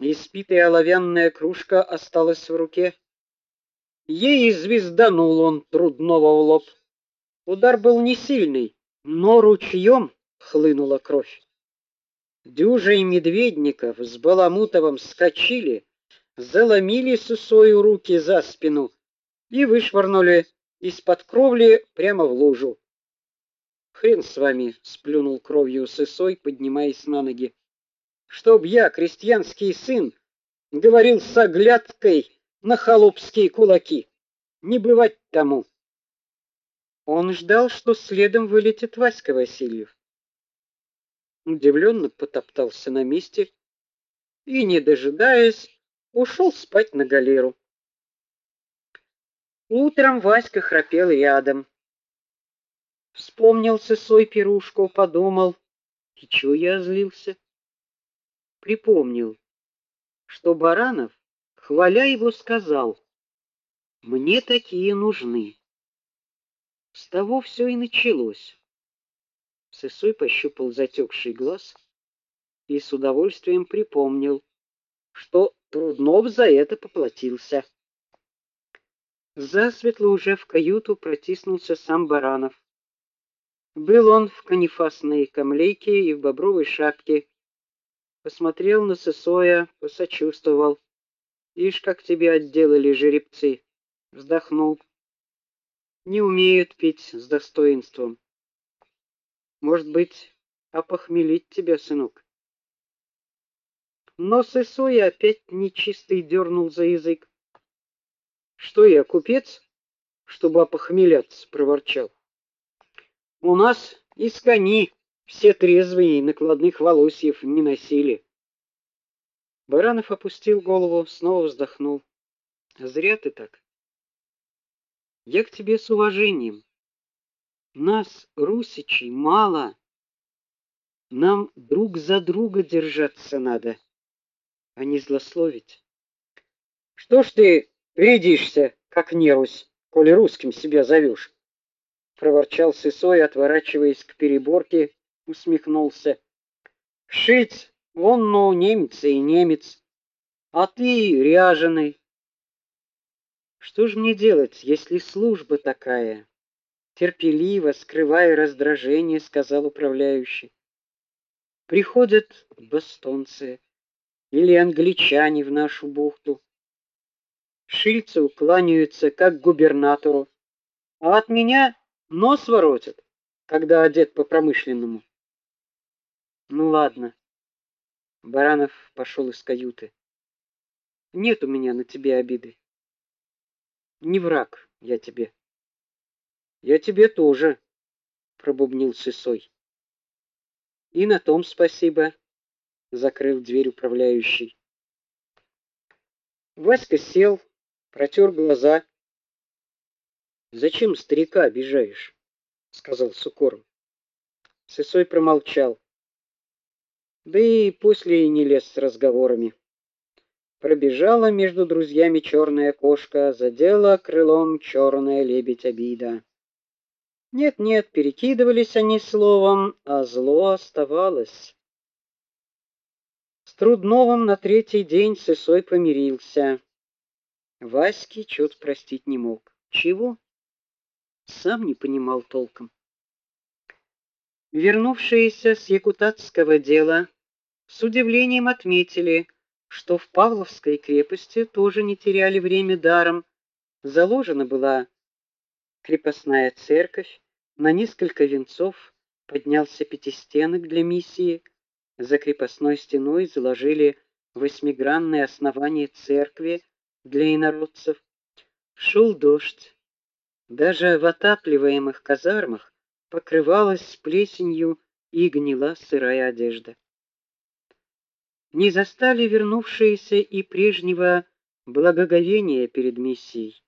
Испитая оловянная кружка осталась в руке. Ей звезданул он трудного в лоб. Удар был не сильный, но ручьем хлынула кровь. Дюжа и Медведников с Баламутовым вскочили, заломили сысою руки за спину и вышвырнули из-под кровли прямо в лужу. Хрен с вами, сплюнул кровью сысой, поднимаясь на ноги. Чтоб я, крестьянский сын, говорил с оглядкой на холопские кулаки. Не бывать тому. Он ждал, что следом вылетит Васька Васильев. Удивленно потоптался на месте и, не дожидаясь, ушел спать на галеру. Утром Васька храпел рядом. Вспомнил свой пирушку, подумал, и чего я злился? Припомнил, что Баранов, хваля его, сказал: "Мне такие нужны". С того все и началось. Сысой пощупал затекший глаз и с удовольствием припомнил, что Труднов за это поплатился. Засветло уже в каюту протиснулся сам Баранов. Был он в канифасной камлейке и в бобровой шапке. Посмотрел на Сысоя, посочувствовал. Ишь, как тебе отделали жеребцы. Вздохнул. Не умеют пить с достоинством. Может быть, опохмелить тебя, сынок. Но Сысоя опять нечистый дернул за язык. Что я, купец, чтобы опохмеляться, проворчал. У нас из кони все трезвые, накладных волосьев не носили. Баранов опустил голову, снова вздохнул. Зря ты так. Я к тебе с уважением. Нас, русичей, мало. Нам друг за друга держаться надо, а не злословить. Что ж ты рядишься, как нерусь, коли русским себя зовешь? проворчал Сысой, отворачиваясь к переборке, усмехнулся. Шить вон ну немец и немец, а ты ряженый. Что ж мне делать, если служба такая? терпеливо, скрывая раздражение, сказал управляющий. Приходят бостонцы или англичане в нашу бухту. Шильцу кланяются как губернатору, а от меня Нос воротят, когда одет по-промышленному. Ну ладно. Баранов пошел из каюты. Нет у меня на тебе обиды. Не враг я тебе. Я тебе тоже, пробубнил Сысой. И на том спасибо, закрыл дверь управляющий. Васька сел, протер глаза Зачем старика обижаешь? сказал с укором. Сысой промолчал. Да и после не лез с разговорами. Пробежала между друзьями черная кошка, задела крылом черная лебедь обида. Нет-нет, перекидывались они словом, а зло оставалось. С Трудновым на третий день Сысой помирился. Васьки чуть простить не мог. Чего? сам не понимал толком. Вернувшиеся с якутатского дела с удивлением отметили, что в Павловской крепости тоже не теряли время даром. Заложена была крепостная церковь, на несколько венцов поднялся пятистенок для миссии, за крепостной стеной заложили восьмигранное основание церкви для инородцев. Шел дождь, даже в отапливаемых казармах покрывалась плесенью и гнила сырая одежда. Не застали вернувшиеся и прежнего благоговения перед миссией.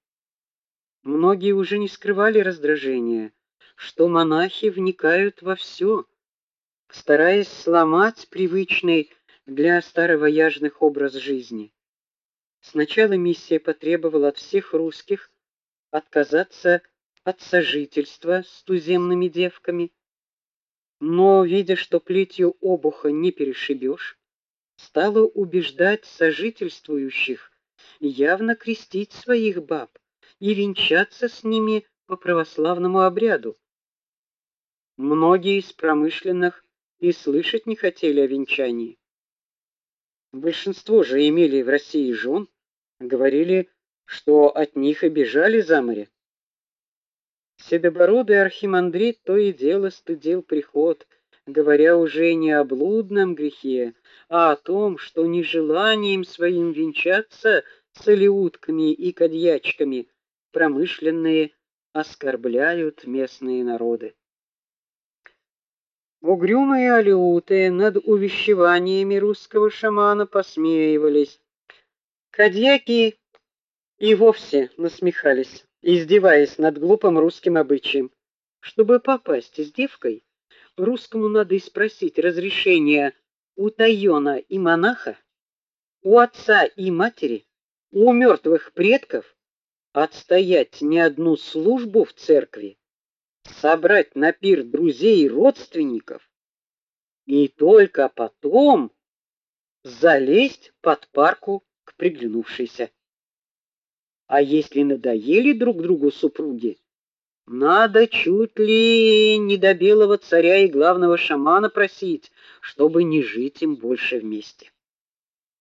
Многие уже не скрывали раздражения, что монахи вникают во все, стараясь сломать привычный для старовояжных образ жизни. Сначала миссия потребовала от всех русских отказаться от сожительства с туземными девками, но видя, что плетью обуха не перешибешь, стала убеждать сожительствующих явно крестить своих баб и венчаться с ними по православному обряду. Многие из промышленных и слышать не хотели о венчании. Большинство же имели в России жен, говорили, что от них обижали за море. Седобородый архимандрит то и дело стыдил приход, говоря уже не о блудном грехе, а о том, что нежеланием своим венчаться с алиутками и кадьячками промышленные оскорбляют местные народы. Угрюмые алиуты над увещеваниями русского шамана посмеивались. Кадьяки и вовсе насмехались, издеваясь над глупым русским обычаем. Чтобы попасть с девкой, русскому надо и спросить разрешения у тайона и монаха, у отца и матери, у мертвых предков, отстоять не одну службу в церкви, собрать на пир друзей и родственников и только потом залезть под парку к приглянувшейся. А если надоели друг другу супруги, надо чуть ли не до белого царя и главного шамана просить, чтобы не жить им больше вместе.